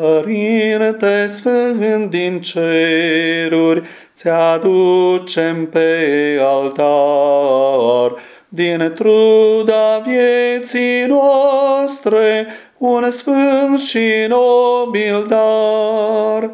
Părinte Sfânt din ceruri, ți-aducem pe altar, din truda vieții noastre, un sfânt și nobil dar.